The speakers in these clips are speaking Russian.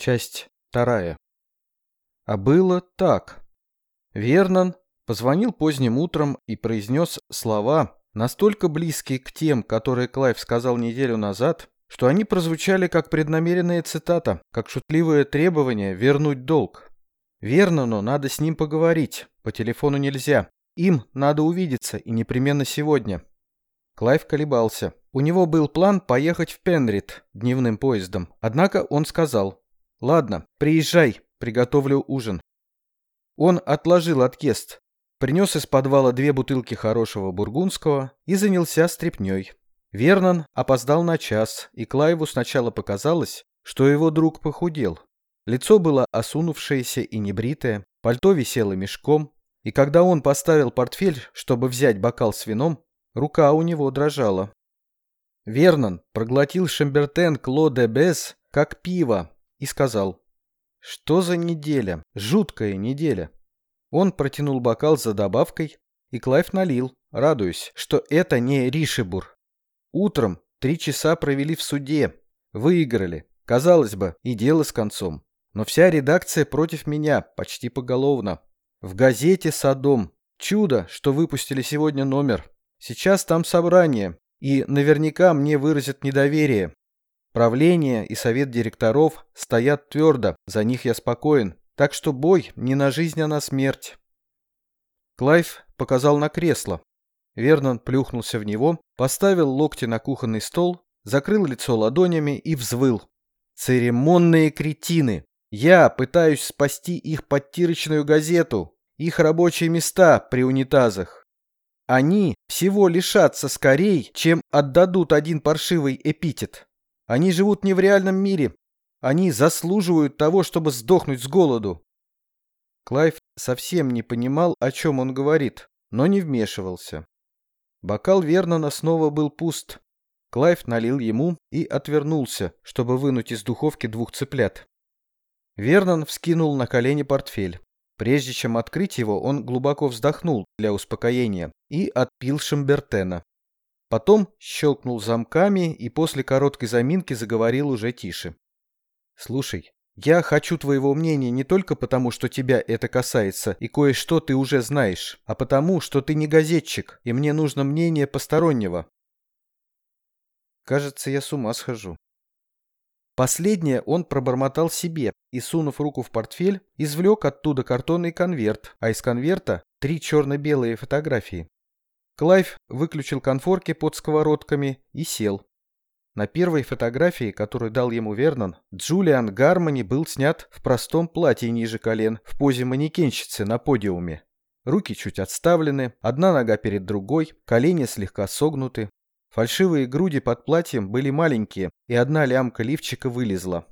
Часть вторая. А было так. Вернон позвонил поздним утром и произнес слова, настолько близкие к тем, которые Клайв сказал неделю назад, что они прозвучали как преднамеренная цитата, как шутливое требование вернуть долг. Вернону надо с ним поговорить, по телефону нельзя. Им надо увидеться, и непременно сегодня. Клайв колебался. У него был план поехать в Пенрид дневным поездом. Однако он сказал, «Ладно, приезжай, приготовлю ужин». Он отложил отъезд, принес из подвала две бутылки хорошего бургундского и занялся стряпнёй. Вернон опоздал на час, и Клайву сначала показалось, что его друг похудел. Лицо было осунувшееся и небритое, пальто висело мешком, и когда он поставил портфель, чтобы взять бокал с вином, рука у него дрожала. Вернон проглотил Шамбертен Кло де Без как пиво и сказал, «Что за неделя? Жуткая неделя!» Он протянул бокал за добавкой, и Клайв налил, радуясь, что это не Ришбур. Утром три часа провели в суде, выиграли, казалось бы, и дело с концом. Но вся редакция против меня, почти поголовно. В газете содом. Чудо, что выпустили сегодня номер. Сейчас там собрание, и наверняка мне выразят недоверие. Правление и совет директоров стоят твердо, за них я спокоен. Так что бой не на жизнь, а на смерть. Клайв показал на кресло. Вернон плюхнулся в него, поставил локти на кухонный стол, закрыл лицо ладонями и взвыл. Церемонные кретины! Я пытаюсь спасти их подтирочную газету, их рабочие места при унитазах. Они всего лишатся скорей, чем отдадут один паршивый эпитет. Они живут не в реальном мире. Они заслуживают того, чтобы сдохнуть с голоду. Клайв совсем не понимал, о чем он говорит, но не вмешивался. Бокал Вернона снова был пуст. Клайв налил ему и отвернулся, чтобы вынуть из духовки двух цыплят. Вернон вскинул на колени портфель. Прежде чем открыть его, он глубоко вздохнул для успокоения и отпил Шамбертена. Потом щелкнул замками и после короткой заминки заговорил уже тише. «Слушай, я хочу твоего мнения не только потому, что тебя это касается и кое-что ты уже знаешь, а потому, что ты не газетчик, и мне нужно мнение постороннего». Кажется, я с ума схожу. Последнее он пробормотал себе и, сунув руку в портфель, извлек оттуда картонный конверт, а из конверта три черно-белые фотографии. Клайв выключил конфорки под сковородками и сел. На первой фотографии, которую дал ему Вернон, Джулиан Гармони был снят в простом платье ниже колен, в позе манекенщицы на подиуме. Руки чуть отставлены, одна нога перед другой, колени слегка согнуты, Фальшивые груди под платьем были маленькие, и одна лямка лифчика вылезла.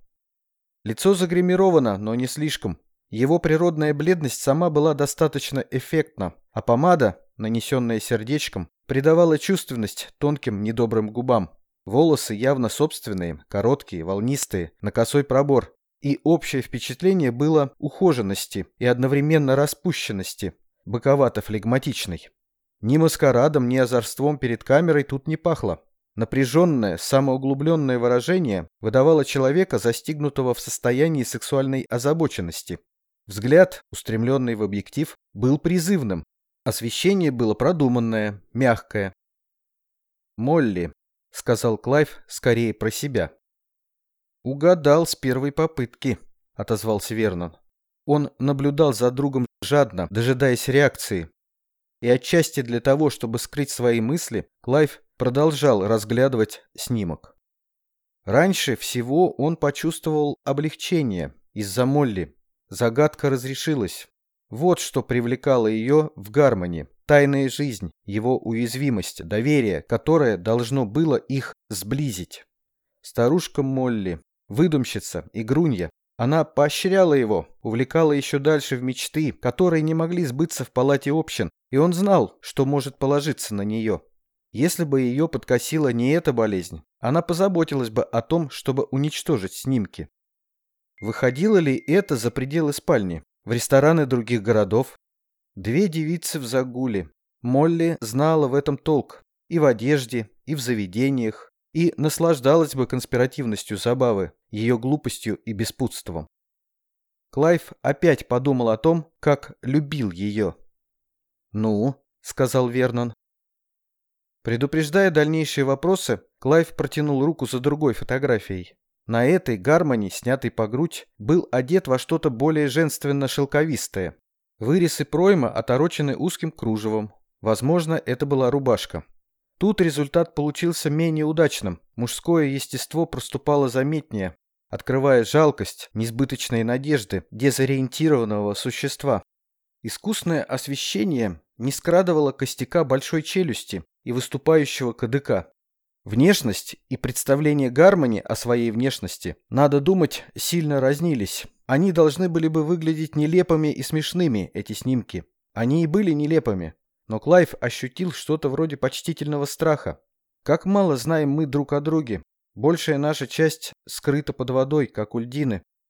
Лицо загримировано, но не слишком. Его природная бледность сама была достаточно эффектна, а помада, нанесенная сердечком, придавала чувственность тонким недобрым губам. Волосы явно собственные, короткие, волнистые, на косой пробор. И общее впечатление было ухоженности и одновременно распущенности, боковато-флегматичной. Ни маскарадом, ни озорством перед камерой тут не пахло. Напряженное, самоуглубленное выражение выдавало человека, застигнутого в состоянии сексуальной озабоченности. Взгляд, устремленный в объектив, был призывным. Освещение было продуманное, мягкое. «Молли», — сказал Клайв скорее про себя. «Угадал с первой попытки», — отозвался Вернон. Он наблюдал за другом жадно, дожидаясь реакции, и отчасти для того, чтобы скрыть свои мысли, Клайв продолжал разглядывать снимок. Раньше всего он почувствовал облегчение из-за Молли. Загадка разрешилась. Вот что привлекало ее в Гармоне. Тайная жизнь, его уязвимость, доверие, которое должно было их сблизить. Старушка Молли, выдумщица и грунья, она поощряла его, увлекала еще дальше в мечты, которые не могли сбыться в палате общин, и он знал, что может положиться на нее. Если бы ее подкосила не эта болезнь, она позаботилась бы о том, чтобы уничтожить снимки. Выходило ли это за пределы спальни, в рестораны других городов? Две девицы в загуле. Молли знала в этом толк. И в одежде, и в заведениях, и наслаждалась бы конспиративностью забавы, ее глупостью и беспутством. Клайв опять подумал о том, как любил ее. «Ну», — сказал Вернон. Предупреждая дальнейшие вопросы, Клайв протянул руку за другой фотографией. На этой Гармони, снятой по грудь, был одет во что-то более женственно-шелковистое. Вырез и пройма оторочены узким кружевом. Возможно, это была рубашка. Тут результат получился менее удачным. Мужское естество проступало заметнее, открывая жалкость, несбыточные надежды дезориентированного существа. Искусное освещение не скрадывало костяка большой челюсти и выступающего кадыка. Внешность и представление Гармони о своей внешности, надо думать, сильно разнились. Они должны были бы выглядеть нелепыми и смешными, эти снимки. Они и были нелепыми. Но Клайв ощутил что-то вроде почтительного страха. Как мало знаем мы друг о друге. Большая наша часть скрыта под водой, как у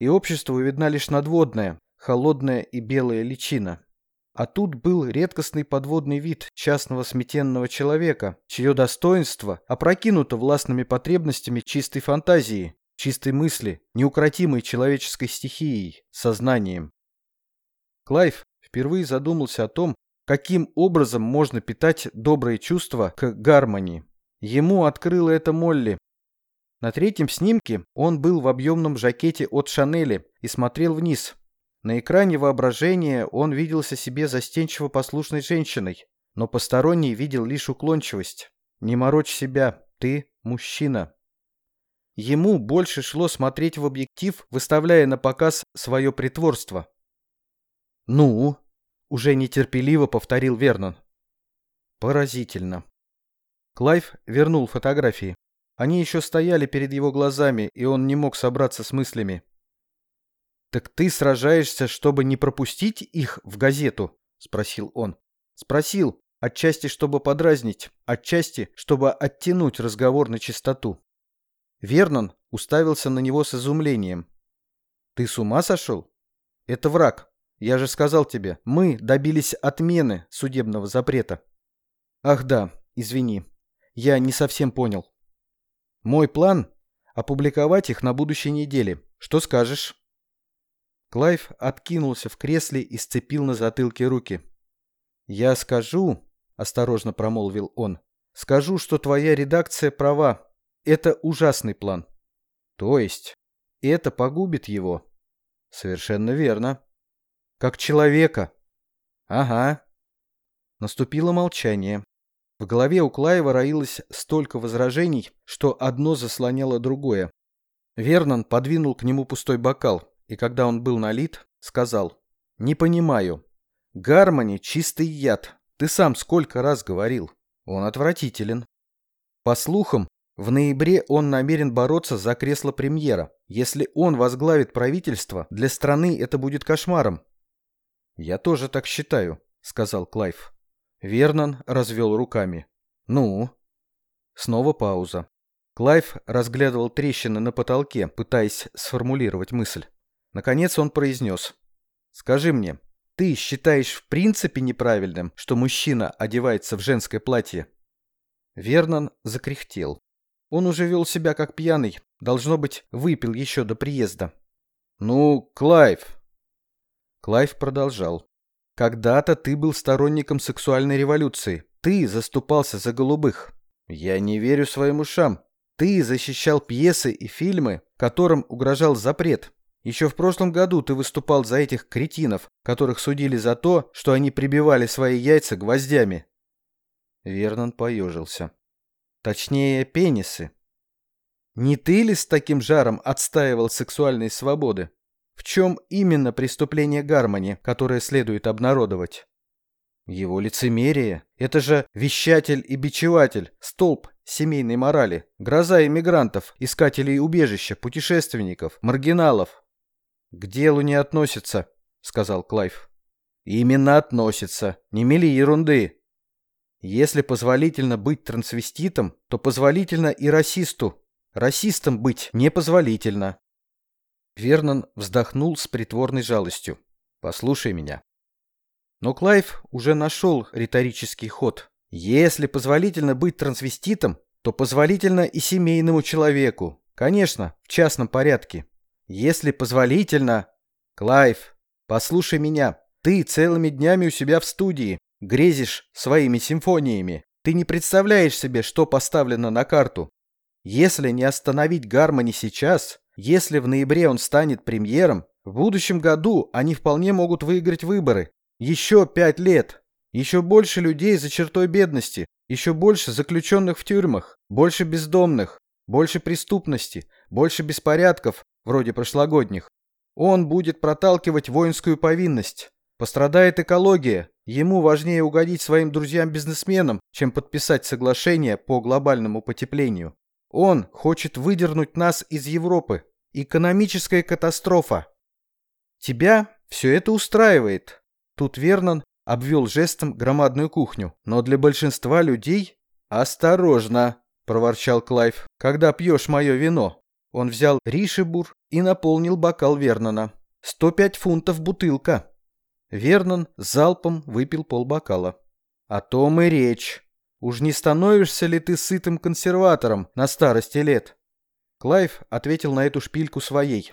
и обществу видна лишь надводная, холодная и белая личина. А тут был редкостный подводный вид частного сметенного человека, чье достоинство опрокинуто властными потребностями чистой фантазии, чистой мысли, неукротимой человеческой стихией, сознанием. Клайв впервые задумался о том, каким образом можно питать добрые чувства к гармонии. Ему открыла это Молли. На третьем снимке он был в объемном жакете от Шанели и смотрел вниз, на экране воображения он виделся себе застенчиво послушной женщиной, но посторонний видел лишь уклончивость. «Не морочь себя, ты мужчина». Ему больше шло смотреть в объектив, выставляя на показ свое притворство. «Ну?» — уже нетерпеливо повторил Вернон. «Поразительно». Клайв вернул фотографии. Они еще стояли перед его глазами, и он не мог собраться с мыслями. «Так ты сражаешься, чтобы не пропустить их в газету?» — спросил он. Спросил, отчасти чтобы подразнить, отчасти чтобы оттянуть разговор на чистоту. Вернон уставился на него с изумлением. «Ты с ума сошел? Это враг. Я же сказал тебе, мы добились отмены судебного запрета». «Ах да, извини. Я не совсем понял. Мой план — опубликовать их на будущей неделе. Что скажешь?» Клайв откинулся в кресле и сцепил на затылке руки. «Я скажу», — осторожно промолвил он, — «скажу, что твоя редакция права. Это ужасный план». «То есть? Это погубит его?» «Совершенно верно». «Как человека?» «Ага». Наступило молчание. В голове у Клаева роилось столько возражений, что одно заслоняло другое. Вернон подвинул к нему пустой бокал и когда он был налит, сказал, «Не понимаю. Гармони — чистый яд. Ты сам сколько раз говорил. Он отвратителен. По слухам, в ноябре он намерен бороться за кресло премьера. Если он возглавит правительство, для страны это будет кошмаром». «Я тоже так считаю», — сказал Клайв. Вернон развел руками. «Ну?» Снова пауза. Клайв разглядывал трещины на потолке, пытаясь сформулировать мысль. Наконец он произнес. «Скажи мне, ты считаешь в принципе неправильным, что мужчина одевается в женское платье?» Вернон закряхтел. Он уже вел себя как пьяный, должно быть, выпил еще до приезда. «Ну, Клайв!» Клайв продолжал. «Когда-то ты был сторонником сексуальной революции. Ты заступался за голубых. Я не верю своим ушам. Ты защищал пьесы и фильмы, которым угрожал запрет. Еще в прошлом году ты выступал за этих кретинов, которых судили за то, что они прибивали свои яйца гвоздями. Вернон поежился. Точнее, пенисы. Не ты ли с таким жаром отстаивал сексуальные свободы? В чем именно преступление Гармони, которое следует обнародовать? Его лицемерие. Это же вещатель и бичеватель, столб семейной морали, гроза иммигрантов, искателей убежища, путешественников, маргиналов, «К делу не относится», — сказал Клайв. «Именно относится. Не мели ерунды. Если позволительно быть трансвеститом, то позволительно и расисту. Расистом быть непозволительно». Вернон вздохнул с притворной жалостью. «Послушай меня». Но Клайв уже нашел риторический ход. «Если позволительно быть трансвеститом, то позволительно и семейному человеку. Конечно, в частном порядке. Если позволительно... Клайв, послушай меня. Ты целыми днями у себя в студии, грезишь своими симфониями. Ты не представляешь себе, что поставлено на карту. Если не остановить Гармони сейчас, если в ноябре он станет премьером, в будущем году они вполне могут выиграть выборы. Еще пять лет. Еще больше людей за чертой бедности. Еще больше заключенных в тюрьмах. Больше бездомных. Больше преступности. Больше беспорядков, вроде прошлогодних. Он будет проталкивать воинскую повинность. Пострадает экология. Ему важнее угодить своим друзьям-бизнесменам, чем подписать соглашение по глобальному потеплению. Он хочет выдернуть нас из Европы. Экономическая катастрофа. Тебя все это устраивает. Тут Вернон обвел жестом громадную кухню. Но для большинства людей... «Осторожно!» — проворчал Клайв. «Когда пьешь мое вино?» Он взял ришбур и наполнил бокал Вернона. «Сто пять фунтов бутылка!» Вернон залпом выпил полбокала. «О том и речь. Уж не становишься ли ты сытым консерватором на старости лет?» Клайв ответил на эту шпильку своей.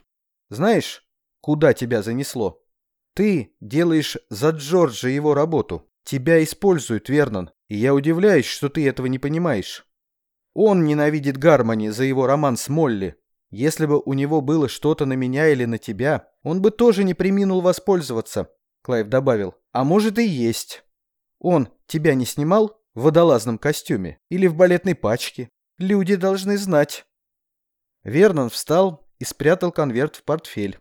«Знаешь, Куда тебя занесло? Ты делаешь за Джорджа его работу. Тебя используют, Вернон, и я удивляюсь, что ты этого не понимаешь. Он ненавидит Гармони за его роман с Молли. Если бы у него было что-то на меня или на тебя, он бы тоже не преминул воспользоваться, Клайв добавил. А может и есть. Он тебя не снимал в водолазном костюме или в балетной пачке? Люди должны знать. Вернон встал и спрятал конверт в портфель.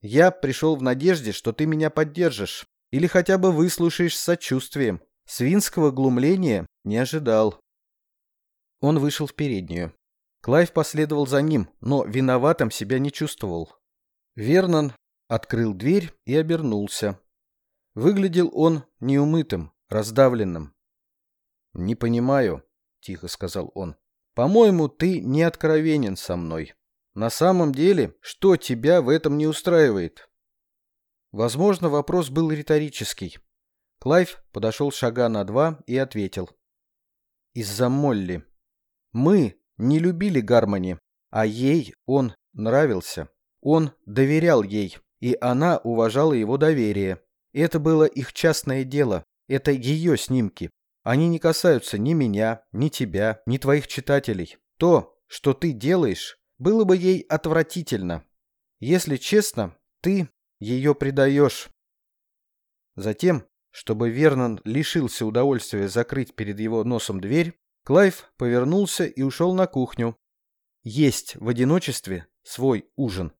Я пришел в надежде, что ты меня поддержишь. Или хотя бы выслушаешь с сочувствием. Свинского глумления не ожидал. Он вышел в переднюю. Клайв последовал за ним, но виноватым себя не чувствовал. Вернон открыл дверь и обернулся. Выглядел он неумытым, раздавленным. «Не понимаю», — тихо сказал он. «По-моему, ты не откровенен со мной». На самом деле, что тебя в этом не устраивает? Возможно, вопрос был риторический. Клайв подошел шага на два и ответил. Из-за Молли. Мы не любили Гармони, а ей он нравился. Он доверял ей, и она уважала его доверие. Это было их частное дело, это ее снимки. Они не касаются ни меня, ни тебя, ни твоих читателей. То, что ты делаешь, было бы ей отвратительно. Если честно, ты ее предаешь. Затем, чтобы Вернон лишился удовольствия закрыть перед его носом дверь, Клайв повернулся и ушел на кухню. Есть в одиночестве свой ужин.